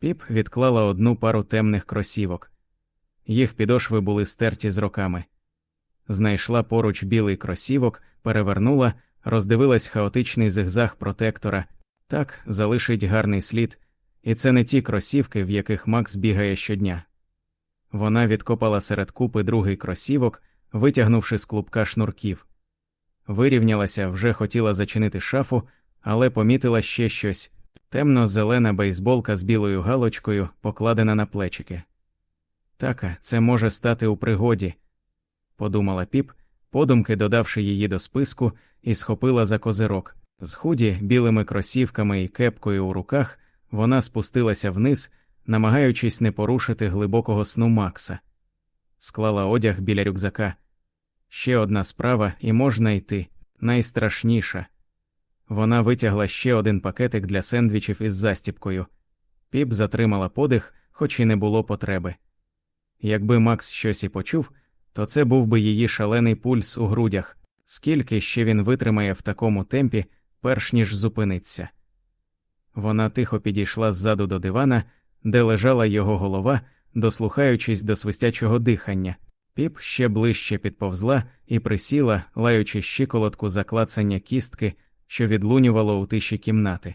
Піп відклала одну пару темних кросівок. Їх підошви були стерті з роками. Знайшла поруч білий кросівок, перевернула, роздивилась хаотичний зигзаг протектора, так залишить гарний слід, і це не ті кросівки, в яких Макс бігає щодня. Вона відкопала серед купи другий кросівок, витягнувши з клубка шнурків. Вирівнялася, вже хотіла зачинити шафу, але помітила ще щось темно-зелена бейсболка з білою галочкою, покладена на плечики. Така, це може стати у пригоді, подумала піп, подумки додавши її до списку, і схопила за козирок. З худі, білими кросівками і кепкою у руках, вона спустилася вниз, намагаючись не порушити глибокого сну Макса, склала одяг біля рюкзака. Ще одна справа, і можна йти, найстрашніша. Вона витягла ще один пакетик для сендвічів із застіпкою. Піп затримала подих, хоч і не було потреби. Якби Макс щось і почув, то це був би її шалений пульс у грудях, скільки ще він витримає в такому темпі, перш ніж зупиниться. Вона тихо підійшла ззаду до дивана, де лежала його голова, дослухаючись до свистячого дихання. Піп ще ближче підповзла і присіла, лаючи щиколотку за клацання кістки, що відлунювало у тиші кімнати.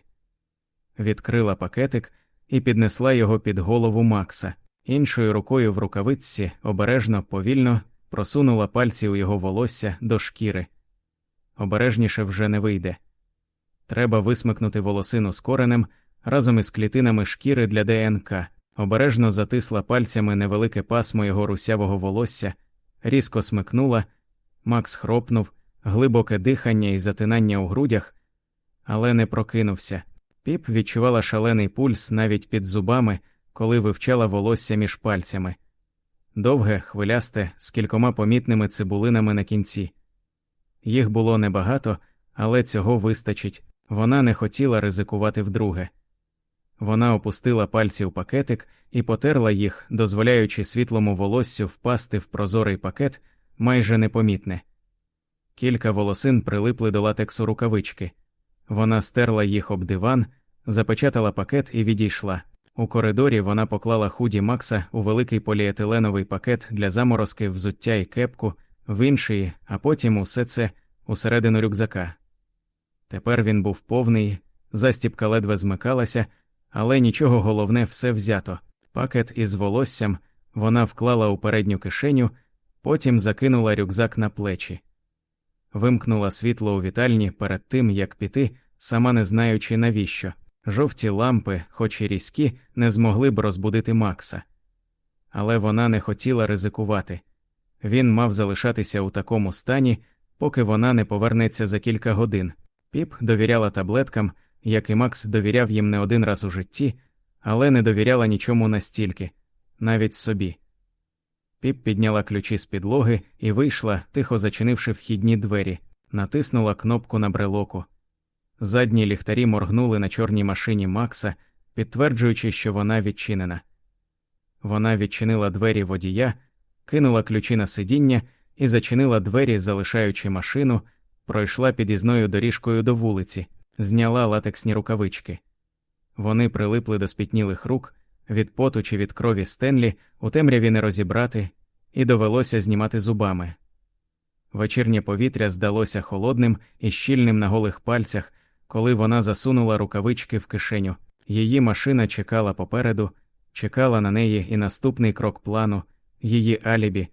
Відкрила пакетик і піднесла його під голову Макса, іншою рукою в рукавиці обережно, повільно просунула пальці у його волосся до шкіри. Обережніше вже не вийде. Треба висмикнути волосину з коренем разом із клітинами шкіри для ДНК, обережно затисла пальцями невелике пасмо його русявого волосся, різко смикнула, Макс хропнув, глибоке дихання і затинання у грудях, але не прокинувся. Піп відчувала шалений пульс навіть під зубами, коли вивчала волосся між пальцями. Довге, хвилясте, з кількома помітними цибулинами на кінці. Їх було небагато, але цього вистачить. Вона не хотіла ризикувати вдруге. Вона опустила пальці у пакетик і потерла їх, дозволяючи світлому волоссю впасти в прозорий пакет майже непомітне. Кілька волосин прилипли до латексу рукавички. Вона стерла їх об диван, запечатала пакет і відійшла. У коридорі вона поклала худі Макса у великий поліетиленовий пакет для заморозки, взуття і кепку, в інший, а потім усе це усередину рюкзака. Тепер він був повний, застіпка ледве змикалася, але нічого головне все взято. Пакет із волоссям вона вклала у передню кишеню, потім закинула рюкзак на плечі, вимкнула світло у вітальні перед тим, як піти, сама не знаючи навіщо. Жовті лампи, хоч і різкі, не змогли б розбудити Макса. Але вона не хотіла ризикувати. Він мав залишатися у такому стані, поки вона не повернеться за кілька годин. Піп довіряла таблеткам, як і Макс довіряв їм не один раз у житті, але не довіряла нічому настільки, навіть собі. Піп підняла ключі з підлоги і вийшла, тихо зачинивши вхідні двері, натиснула кнопку на брелоку. Задні ліхтарі моргнули на чорній машині Макса, підтверджуючи, що вона відчинена. Вона відчинила двері водія, кинула ключі на сидіння і зачинила двері, залишаючи машину, пройшла під'їзною доріжкою до вулиці, зняла латексні рукавички. Вони прилипли до спітнілих рук, від поту чи від крові Стенлі у темряві не розібрати, і довелося знімати зубами. Вечірнє повітря здалося холодним і щільним на голих пальцях, коли вона засунула рукавички в кишеню. Її машина чекала попереду, чекала на неї і наступний крок плану, її алібі,